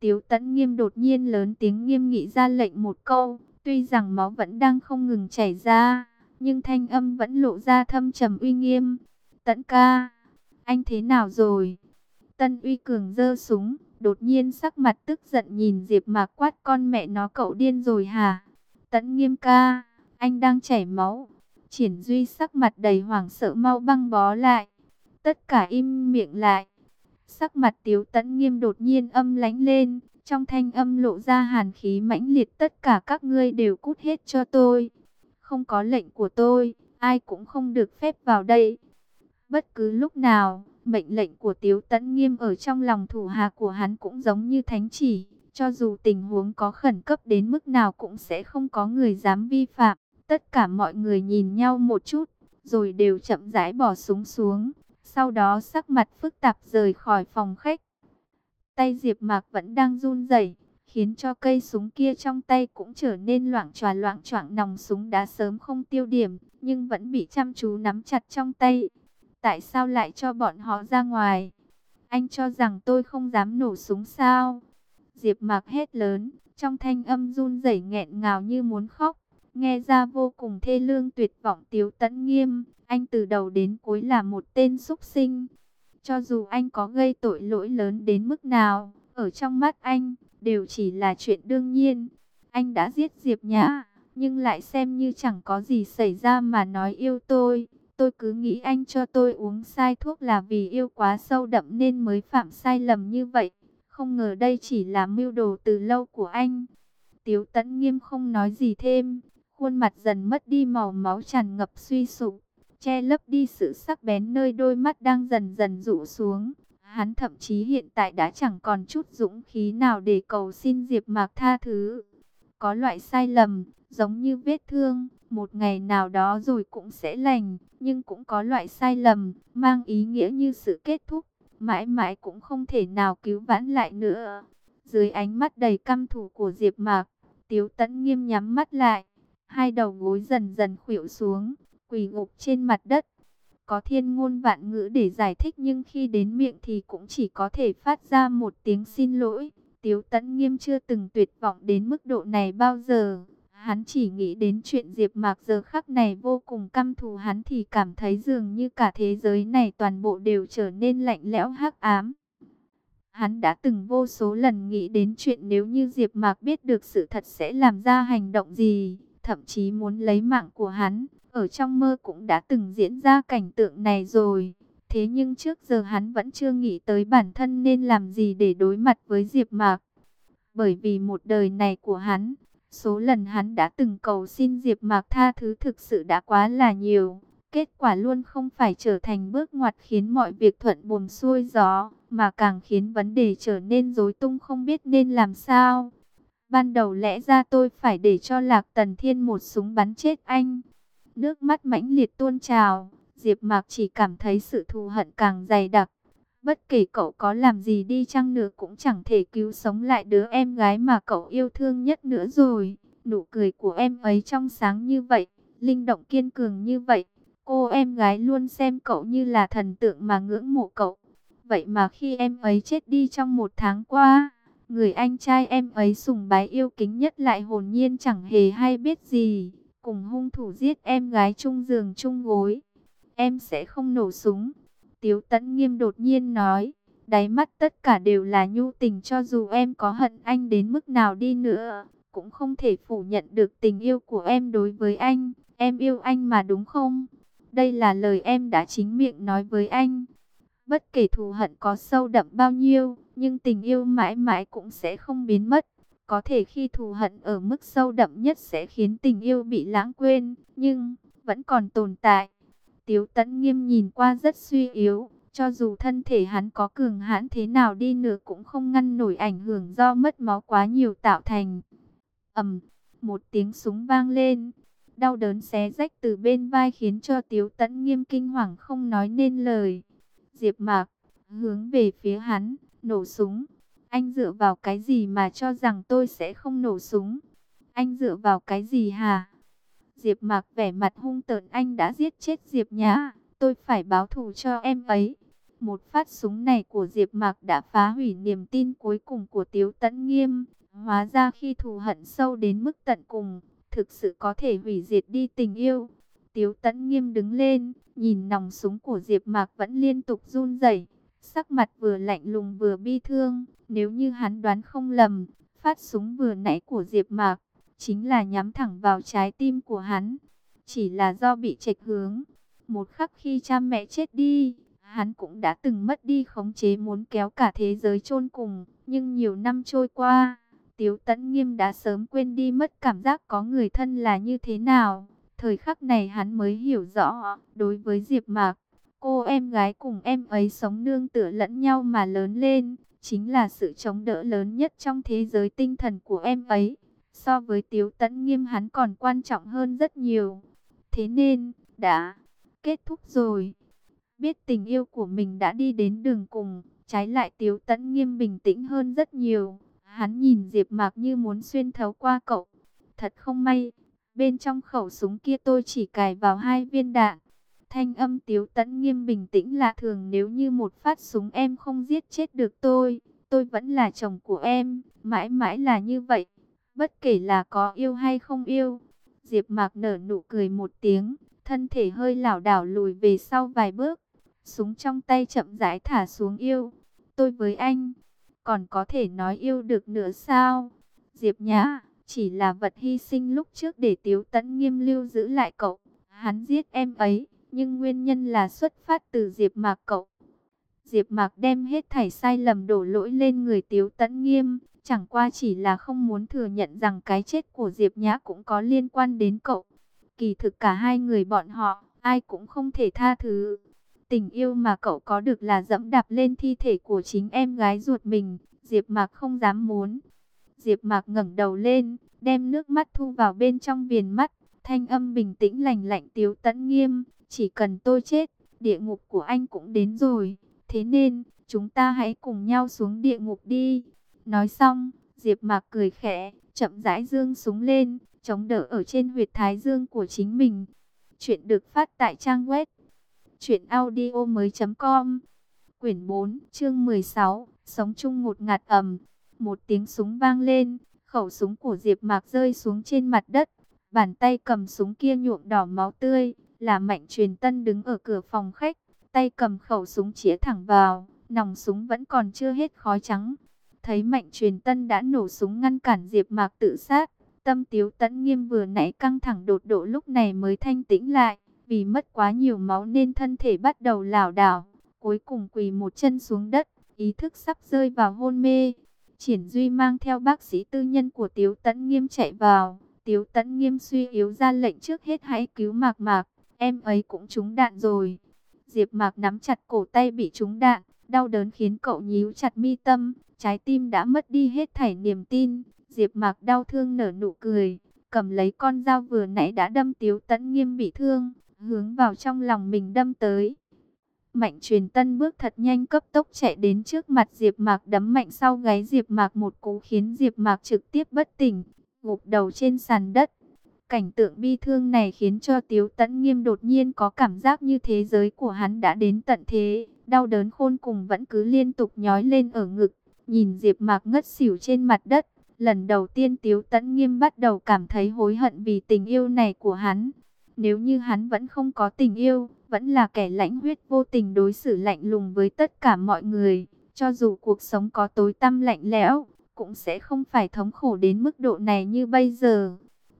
Tiếu Tấn Nghiêm đột nhiên lớn tiếng nghiêm nghị ra lệnh một câu, tuy rằng máu vẫn đang không ngừng chảy ra, nhưng thanh âm vẫn lộ ra thâm trầm uy nghiêm. Tấn ca, anh thế nào rồi? Tân Uy Cường giơ súng, đột nhiên sắc mặt tức giận nhìn Diệp Mạc quát con mẹ nó cậu điên rồi hả? Tấn Nghiêm ca, anh đang chảy máu. Triển Duy sắc mặt đầy hoảng sợ mau băng bó lại. Tất cả im miệng lại. Sắc mặt Tiếu Tấn Nghiêm đột nhiên âm lãnh lên, trong thanh âm lộ ra hàn khí mãnh liệt, tất cả các ngươi đều cút hết cho tôi. Không có lệnh của tôi, ai cũng không được phép vào đây. Bất cứ lúc nào, mệnh lệnh của Tiếu Tấn Nghiêm ở trong lòng thủ hạ của hắn cũng giống như thánh chỉ, cho dù tình huống có khẩn cấp đến mức nào cũng sẽ không có người dám vi phạm. Tất cả mọi người nhìn nhau một chút, rồi đều chậm rãi bỏ súng xuống, sau đó sắc mặt phức tạp rời khỏi phòng khách. Tay Diệp Mạc vẫn đang run rẩy, khiến cho cây súng kia trong tay cũng trở nên loạn tròa loạn choạng nòng súng đã sớm không tiêu điểm, nhưng vẫn bị chăm chú nắm chặt trong tay. Tại sao lại cho bọn họ ra ngoài? Anh cho rằng tôi không dám nổ súng sao? Diệp Mạc hét lớn, trong thanh âm run rẩy nghẹn ngào như muốn khóc, nghe ra vô cùng thê lương tuyệt vọng Tiếu Tấn Nghiêm, anh từ đầu đến cuối là một tên súc sinh. Cho dù anh có gây tội lỗi lớn đến mức nào, ở trong mắt anh đều chỉ là chuyện đương nhiên. Anh đã giết Diệp Nhã, nhưng lại xem như chẳng có gì xảy ra mà nói yêu tôi. Tôi cứ nghĩ anh cho tôi uống sai thuốc là vì yêu quá sâu đậm nên mới phạm sai lầm như vậy. Không ngờ đây chỉ là mưu đồ từ lâu của anh. Tiếu tẫn nghiêm không nói gì thêm. Khuôn mặt dần mất đi màu máu tràn ngập suy sụp. Che lấp đi sự sắc bén nơi đôi mắt đang dần dần rụ xuống. Hắn thậm chí hiện tại đã chẳng còn chút dũng khí nào để cầu xin Diệp Mạc tha thứ. Có loại sai lầm, giống như vết thương, một ngày nào đó rồi cũng sẽ lành, nhưng cũng có loại sai lầm, mang ý nghĩa như sự kết thúc, mãi mãi cũng không thể nào cứu vãn lại nữa. Dưới ánh mắt đầy căm thù của Diệp Mạc, Tiếu Tấn nghiêm nhắm mắt lại, hai đầu gối dần dần khuỵu xuống, quỳ gục trên mặt đất. Có thiên ngôn vạn ngữ để giải thích nhưng khi đến miệng thì cũng chỉ có thể phát ra một tiếng xin lỗi. Tiếu Tấn Nghiêm chưa từng tuyệt vọng đến mức độ này bao giờ. Hắn chỉ nghĩ đến chuyện Diệp Mạc giờ khắc này vô cùng căm thù hắn thì cảm thấy dường như cả thế giới này toàn bộ đều trở nên lạnh lẽo hắc ám. Hắn đã từng vô số lần nghĩ đến chuyện nếu như Diệp Mạc biết được sự thật sẽ làm ra hành động gì, thậm chí muốn lấy mạng của hắn, ở trong mơ cũng đã từng diễn ra cảnh tượng này rồi. Thế nhưng trước giờ hắn vẫn chưa nghĩ tới bản thân nên làm gì để đối mặt với Diệp Mạc. Bởi vì một đời này của hắn, Số lần hắn đã từng cầu xin Diệp Mạc tha thứ thực sự đã quá là nhiều. Kết quả luôn không phải trở thành bước ngoặt khiến mọi việc thuận buồm xuôi gió, mà càng khiến vấn đề trở nên rối tung không biết nên làm sao. Ban đầu lẽ ra tôi phải để cho Lạc Tần Thiên một súng bắn chết anh. Nước mắt mãnh liệt tuôn trào, Diệp Mạc chỉ cảm thấy sự thù hận càng dày đặc. Bất kể cậu có làm gì đi chăng nữa cũng chẳng thể cứu sống lại đứa em gái mà cậu yêu thương nhất nữa rồi. Nụ cười của em ấy trong sáng như vậy, linh động kiên cường như vậy. Cô em gái luôn xem cậu như là thần tượng mà ngưỡng mộ cậu. Vậy mà khi em ấy chết đi trong một tháng qua, người anh trai em ấy sùng bái yêu kính nhất lại hồn nhiên chẳng hề hay biết gì, cùng hung thủ giết em gái chung giường chung gối. Em sẽ không nổ súng. Tiếu tẫn nghiêm đột nhiên nói, đáy mắt tất cả đều là nhu tình cho dù em có hận anh đến mức nào đi nữa, cũng không thể phủ nhận được tình yêu của em đối với anh. Em yêu anh mà đúng không? Đây là lời em đã chính miệng nói với anh. Bất kể thù hận có sâu đậm bao nhiêu, nhưng tình yêu mãi mãi cũng sẽ không biến mất. Có thể khi thù hận ở mức sâu đậm nhất sẽ khiến tình yêu bị lãng quên, nhưng vẫn còn tồn tại. Tiếu tấn nghiêm nhìn qua rất suy yếu, cho dù thân thể hắn có cường hãn thế nào đi nữa cũng không ngăn nổi ảnh hưởng do mất máu quá nhiều tạo thành. ầm, một tiếng súng vang lên, đau đớn xé rách từ bên vai khiến cho Tiếu tấn nghiêm kinh hoàng không nói nên lời. Diệp Mạc hướng về phía hắn, nổ súng. Anh dựa vào cái gì mà cho rằng tôi sẽ không nổ súng? Anh dựa vào cái gì hả? Diệp Mạc vẻ mặt hung tợn anh đã giết chết Diệp Nhã, tôi phải báo thù cho em ấy. Một phát súng này của Diệp Mạc đã phá hủy niềm tin cuối cùng của Tiếu Tấn Nghiêm, hóa ra khi thù hận sâu đến mức tận cùng, thực sự có thể hủy diệt đi tình yêu. Tiếu Tấn Nghiêm đứng lên, nhìn nòng súng của Diệp Mạc vẫn liên tục run rẩy, sắc mặt vừa lạnh lùng vừa bi thương, nếu như hắn đoán không lầm, phát súng vừa nãy của Diệp Mạc chính là nhắm thẳng vào trái tim của hắn. Chỉ là do bị chệch hướng. Một khắc khi cha mẹ chết đi, hắn cũng đã từng mất đi khống chế muốn kéo cả thế giới chôn cùng. Nhưng nhiều năm trôi qua, Tiếu Tấn Nghiêm đã sớm quên đi mất cảm giác có người thân là như thế nào. Thời khắc này hắn mới hiểu rõ, đối với Diệp Mạc, cô em gái cùng em ấy sống nương tựa lẫn nhau mà lớn lên, chính là sự chống đỡ lớn nhất trong thế giới tinh thần của em ấy. So với Tiếu Tấn Nghiêm hắn còn quan trọng hơn rất nhiều. Thế nên, đã kết thúc rồi. Biết tình yêu của mình đã đi đến đường cùng, trái lại Tiếu Tấn Nghiêm bình tĩnh hơn rất nhiều. Hắn nhìn Diệp Mạc như muốn xuyên thấu qua cậu. Thật không may, bên trong khẩu súng kia tôi chỉ cài vào hai viên đạn. Thanh âm Tiếu Tấn Nghiêm bình tĩnh lạ thường nếu như một phát súng em không giết chết được tôi, tôi vẫn là chồng của em, mãi mãi là như vậy. Bất kể là có yêu hay không yêu, Diệp Mạc nở nụ cười một tiếng, thân thể hơi lảo đảo lùi về sau vài bước, súng trong tay chậm rãi thả xuống yêu. Tôi với anh, còn có thể nói yêu được nữa sao? Diệp Nhã, chỉ là vật hy sinh lúc trước để Tiếu Tấn Nghiêm lưu giữ lại cậu. Hắn giết em ấy, nhưng nguyên nhân là xuất phát từ Diệp Mạc cậu. Diệp Mạc đem hết thảy sai lầm đổ lỗi lên người Tiếu Tấn Nghiêm, Chẳng qua chỉ là không muốn thừa nhận rằng cái chết của Diệp Nhã cũng có liên quan đến cậu. Kỳ thực cả hai người bọn họ, ai cũng không thể tha thứ. Tình yêu mà cậu có được là dẫm đạp lên thi thể của chính em gái ruột mình. Diệp Mạc không dám muốn. Diệp Mạc ngẩng đầu lên, đem nước mắt thu vào bên trong viền mắt. Thanh âm bình tĩnh lành lạnh tiếu Tấn nghiêm. Chỉ cần tôi chết, địa ngục của anh cũng đến rồi. Thế nên, chúng ta hãy cùng nhau xuống địa ngục đi. Nói xong, Diệp Mạc cười khẽ, chậm rãi dương súng lên, chống đỡ ở trên huyệt thái dương của chính mình. Chuyện được phát tại trang web truyệnaudiomoi.com. Quyển 4, chương 16, sống chung một ngạt ầm. Một tiếng súng vang lên, khẩu súng của Diệp Mạc rơi xuống trên mặt đất. Bàn tay cầm súng kia nhuộm đỏ máu tươi, là Mạnh Truyền Tân đứng ở cửa phòng khách, tay cầm khẩu súng chĩa thẳng vào, nòng súng vẫn còn chưa hết khói trắng. Thấy Mạnh Truyền Tân đã nổ súng ngăn cản Diệp Mạc tự sát, tâm Tiếu tẫn Nghiêm vừa nãy căng thẳng đột độ lúc này mới thanh tĩnh lại, vì mất quá nhiều máu nên thân thể bắt đầu lảo đảo, cuối cùng quỳ một chân xuống đất, ý thức sắp rơi vào hôn mê. Triển Duy mang theo bác sĩ tư nhân của Tiếu Tấn Nghiêm chạy vào, Tiếu Tấn Nghiêm suy yếu ra lệnh trước hết hãy cứu Mạc Mạc, em ấy cũng trúng đạn rồi. Diệp Mạc nắm chặt cổ tay bị trúng đạn, đau đớn khiến cậu nhíu chặt mi tâm, Trái tim đã mất đi hết thảy niềm tin. Diệp Mạc đau thương nở nụ cười, cầm lấy con dao vừa nãy đã đâm Tiếu Tấn Nghiêm bị thương, hướng vào trong lòng mình đâm tới. Mạnh Truyền Tân bước thật nhanh cấp tốc chạy đến trước mặt Diệp Mạc đấm mạnh sau gáy Diệp Mạc một cú khiến Diệp Mạc trực tiếp bất tỉnh, gục đầu trên sàn đất. Cảnh tượng bi thương này khiến cho Tiếu Tấn Nghiêm đột nhiên có cảm giác như thế giới của hắn đã đến tận thế, đau đớn khôn cùng vẫn cứ liên tục nhói lên ở ngực. Nhìn Diệp Mạc ngất xỉu trên mặt đất, lần đầu tiên Tiếu Tấn Nghiêm bắt đầu cảm thấy hối hận vì tình yêu này của hắn. Nếu như hắn vẫn không có tình yêu, vẫn là kẻ lãnh huyết vô tình đối xử lạnh lùng với tất cả mọi người, cho dù cuộc sống có tối tăm lạnh lẽo, cũng sẽ không phải thống khổ đến mức độ này như bây giờ.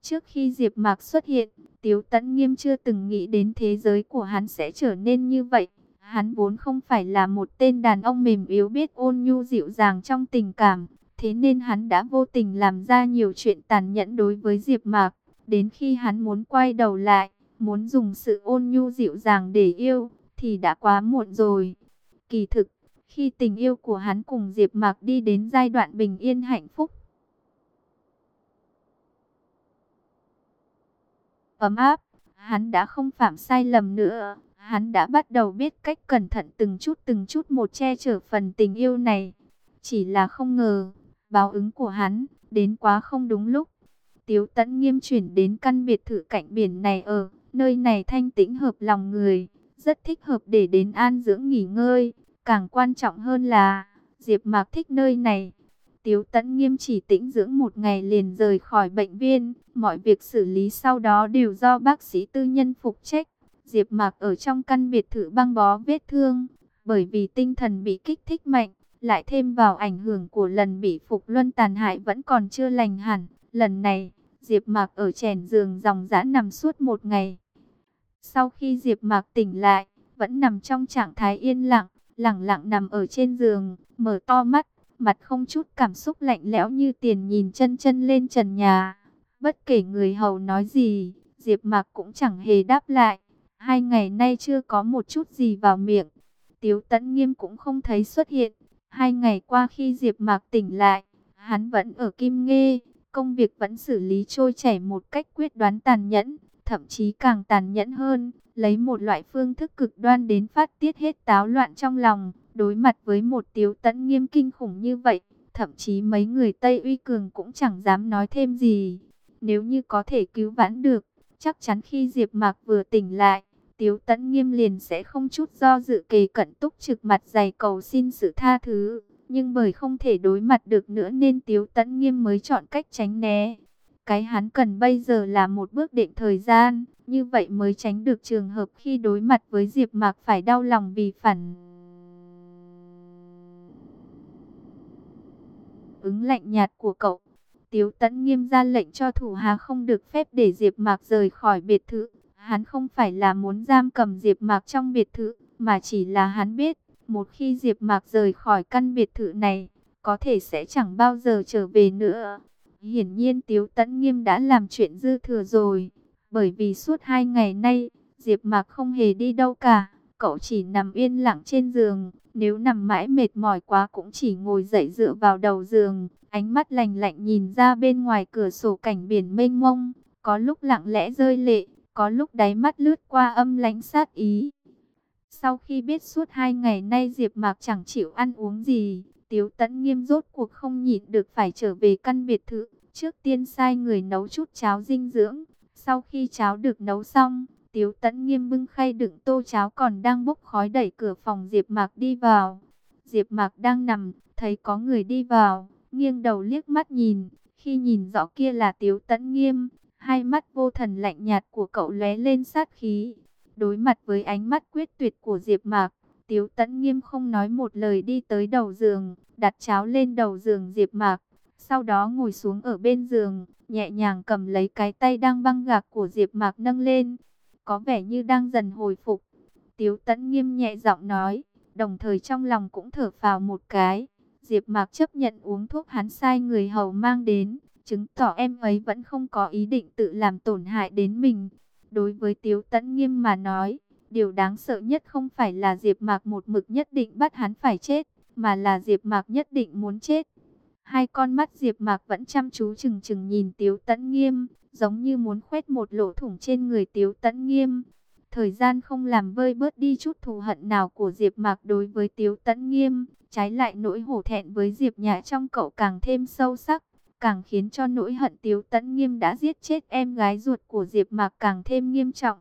Trước khi Diệp Mạc xuất hiện, Tiếu Tấn Nghiêm chưa từng nghĩ đến thế giới của hắn sẽ trở nên như vậy. Hắn vốn không phải là một tên đàn ông mềm yếu biết ôn nhu dịu dàng trong tình cảm, thế nên hắn đã vô tình làm ra nhiều chuyện tàn nhẫn đối với Diệp Mạc. Đến khi hắn muốn quay đầu lại, muốn dùng sự ôn nhu dịu dàng để yêu, thì đã quá muộn rồi. Kỳ thực, khi tình yêu của hắn cùng Diệp Mạc đi đến giai đoạn bình yên hạnh phúc, ấm áp, hắn đã không phạm sai lầm nữa. Hắn đã bắt đầu biết cách cẩn thận từng chút từng chút một che chở phần tình yêu này. Chỉ là không ngờ, báo ứng của hắn đến quá không đúng lúc. Tiếu Tấn Nghiêm chuyển đến căn biệt thự cạnh biển này ở, nơi này thanh tĩnh hợp lòng người, rất thích hợp để đến an dưỡng nghỉ ngơi. Càng quan trọng hơn là, Diệp Mạc thích nơi này. Tiếu Tấn Nghiêm chỉ tĩnh dưỡng một ngày liền rời khỏi bệnh viện, mọi việc xử lý sau đó đều do bác sĩ tư nhân phục trách. Diệp Mạc ở trong căn biệt thự băng bó vết thương, bởi vì tinh thần bị kích thích mạnh, lại thêm vào ảnh hưởng của lần bị Phục Luân tàn hại vẫn còn chưa lành hẳn. Lần này, Diệp Mạc ở chèn giường dòng dã nằm suốt một ngày. Sau khi Diệp Mạc tỉnh lại, vẫn nằm trong trạng thái yên lặng, lặng lặng nằm ở trên giường, mở to mắt, mặt không chút cảm xúc lạnh lẽo như tiền nhìn chân chân lên trần nhà. Bất kể người hầu nói gì, Diệp Mạc cũng chẳng hề đáp lại. Hai ngày nay chưa có một chút gì vào miệng. Tiếu Tấn Nghiêm cũng không thấy xuất hiện. Hai ngày qua khi Diệp Mạc tỉnh lại, hắn vẫn ở Kim Nghê, công việc vẫn xử lý trôi chảy một cách quyết đoán tàn nhẫn, thậm chí càng tàn nhẫn hơn, lấy một loại phương thức cực đoan đến phát tiết hết táo loạn trong lòng, đối mặt với một Tiếu Tấn Nghiêm kinh khủng như vậy, thậm chí mấy người Tây Uy Cường cũng chẳng dám nói thêm gì. Nếu như có thể cứu vãn được, chắc chắn khi Diệp Mạc vừa tỉnh lại, Tiếu Tấn Nghiêm liền sẽ không chút do dự kề cận túc trực mặt dày cầu xin sự tha thứ. Nhưng bởi không thể đối mặt được nữa nên Tiếu Tấn Nghiêm mới chọn cách tránh né. Cái hắn cần bây giờ là một bước định thời gian, như vậy mới tránh được trường hợp khi đối mặt với Diệp Mạc phải đau lòng vì phản ứng lạnh nhạt của cậu. Tiếu Tấn Nghiêm ra lệnh cho thủ Hà không được phép để Diệp Mạc rời khỏi biệt thự. Hắn không phải là muốn giam cầm Diệp Mạc trong biệt thự, mà chỉ là hắn biết, một khi Diệp Mạc rời khỏi căn biệt thự này, có thể sẽ chẳng bao giờ trở về nữa. Hiển nhiên Tiếu Tấn Nghiêm đã làm chuyện dư thừa rồi, bởi vì suốt hai ngày nay, Diệp Mạc không hề đi đâu cả, cậu chỉ nằm yên lặng trên giường, nếu nằm mãi mệt mỏi quá cũng chỉ ngồi dậy dựa vào đầu giường, ánh mắt lạnh lạnh nhìn ra bên ngoài cửa sổ cảnh biển mênh mông, có lúc lặng lẽ rơi lệ, có lúc đáy mắt lướt qua âm lãnh sát ý. Sau khi biết suốt hai ngày nay Diệp Mạc chẳng chịu ăn uống gì, Tiếu Tấn Nghiêm rốt cuộc không nhịn được phải trở về căn biệt thự, trước tiên sai người nấu chút cháo dinh dưỡng, sau khi cháo được nấu xong, Tiếu Tấn Nghiêm bưng khay đựng tô cháo còn đang bốc khói đẩy cửa phòng Diệp Mạc đi vào. Diệp Mạc đang nằm, thấy có người đi vào, nghiêng đầu liếc mắt nhìn, khi nhìn rõ kia là Tiếu Tấn Nghiêm, Hai mắt vô thần lạnh nhạt của cậu lóe lên sát khí. Đối mặt với ánh mắt quyết tuyệt của Diệp Mạc, Tiếu Tấn Nghiêm không nói một lời đi tới đầu giường, đặt cháo lên đầu giường Diệp Mạc, sau đó ngồi xuống ở bên giường, nhẹ nhàng cầm lấy cái tay đang băng gạc của Diệp Mạc nâng lên, có vẻ như đang dần hồi phục. Tiếu Tấn Nghiêm nhẹ giọng nói, đồng thời trong lòng cũng thở phào một cái. Diệp Mạc chấp nhận uống thuốc hắn sai người hầu mang đến, chứng tỏ em ấy vẫn không có ý định tự làm tổn hại đến mình. Đối với Tiếu Tấn Nghiêm mà nói, điều đáng sợ nhất không phải là Diệp Mạc một mực nhất định bắt hắn phải chết, mà là Diệp Mạc nhất định muốn chết. Hai con mắt Diệp Mạc vẫn chăm chú chừng chừng nhìn Tiếu Tấn Nghiêm, giống như muốn khoét một lỗ thủng trên người Tiếu Tấn Nghiêm. Thời gian không làm vơi bớt đi chút thù hận nào của Diệp Mạc đối với Tiếu Tấn Nghiêm, trái lại nỗi hổ thẹn với Diệp Nhã trong cậu càng thêm sâu sắc càng khiến cho nỗi hận Tiếu Tấn Nghiêm đã giết chết em gái ruột của Diệp Mạc càng thêm nghiêm trọng.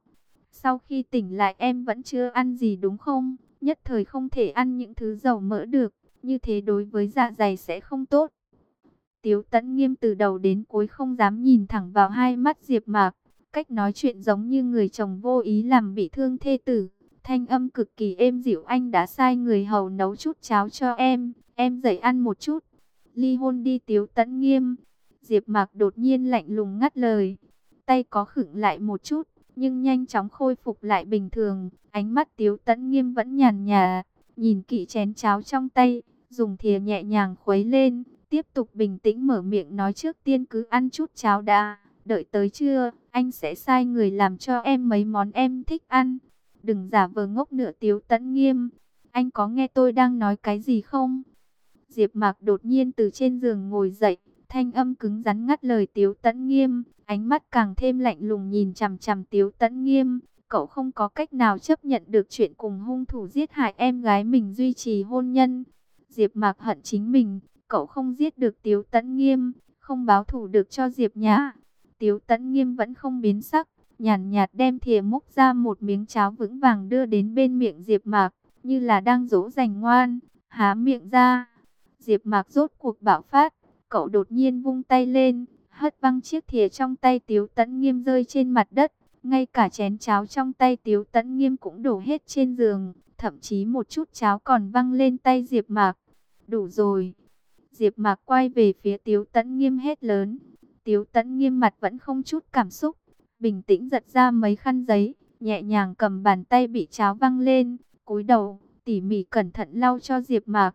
Sau khi tỉnh lại em vẫn chưa ăn gì đúng không? nhất thời không thể ăn những thứ dầu mỡ được, như thế đối với dạ dày sẽ không tốt. Tiếu tẫn nghiêm từ đầu đến cuối không dám nhìn thẳng vào hai mắt Diệp Mạc, cách nói chuyện giống như người chồng vô ý làm bị thương thê tử. Thanh âm cực kỳ êm dịu anh đã sai người hầu nấu chút cháo cho em, em dậy ăn một chút. Ly hôn đi tiếu tẫn nghiêm. Diệp Mạc đột nhiên lạnh lùng ngắt lời. Tay có khựng lại một chút, nhưng nhanh chóng khôi phục lại bình thường. Ánh mắt tiếu tẫn nghiêm vẫn nhàn nhạt, nhìn kỹ chén cháo trong tay, dùng thìa nhẹ nhàng khuấy lên. Tiếp tục bình tĩnh mở miệng nói trước tiên cứ ăn chút cháo đã. Đợi tới trưa, anh sẽ sai người làm cho em mấy món em thích ăn. Đừng giả vờ ngốc nửa tiếu tẫn nghiêm. Anh có nghe tôi đang nói cái gì không? Diệp Mạc đột nhiên từ trên giường ngồi dậy, thanh âm cứng rắn ngắt lời Tiếu Tấn Nghiêm, ánh mắt càng thêm lạnh lùng nhìn chằm chằm Tiếu Tấn Nghiêm, cậu không có cách nào chấp nhận được chuyện cùng hung thủ giết hại em gái mình duy trì hôn nhân. Diệp Mạc hận chính mình, cậu không giết được Tiếu Tấn Nghiêm, không báo thù được cho Diệp Nhã. Tiếu Tấn Nghiêm vẫn không biến sắc, nhàn nhạt đem thìa múc ra một miếng cháo vững vàng đưa đến bên miệng Diệp Mạc, như là đang dỗ dành ngoan, há miệng ra. Diệp Mạc rốt cuộc bạo phát, cậu đột nhiên vung tay lên, hất văng chiếc thìa trong tay Tiếu Tấn Nghiêm rơi trên mặt đất, ngay cả chén cháo trong tay Tiếu Tấn Nghiêm cũng đổ hết trên giường, thậm chí một chút cháo còn văng lên tay Diệp Mạc. Đủ rồi. Diệp Mạc quay về phía Tiếu Tấn Nghiêm hét lớn. Tiếu Tấn Nghiêm mặt vẫn không chút cảm xúc, bình tĩnh giật ra mấy khăn giấy, nhẹ nhàng cầm bàn tay bị cháo văng lên, cúi đầu, tỉ mỉ cẩn thận lau cho Diệp Mạc.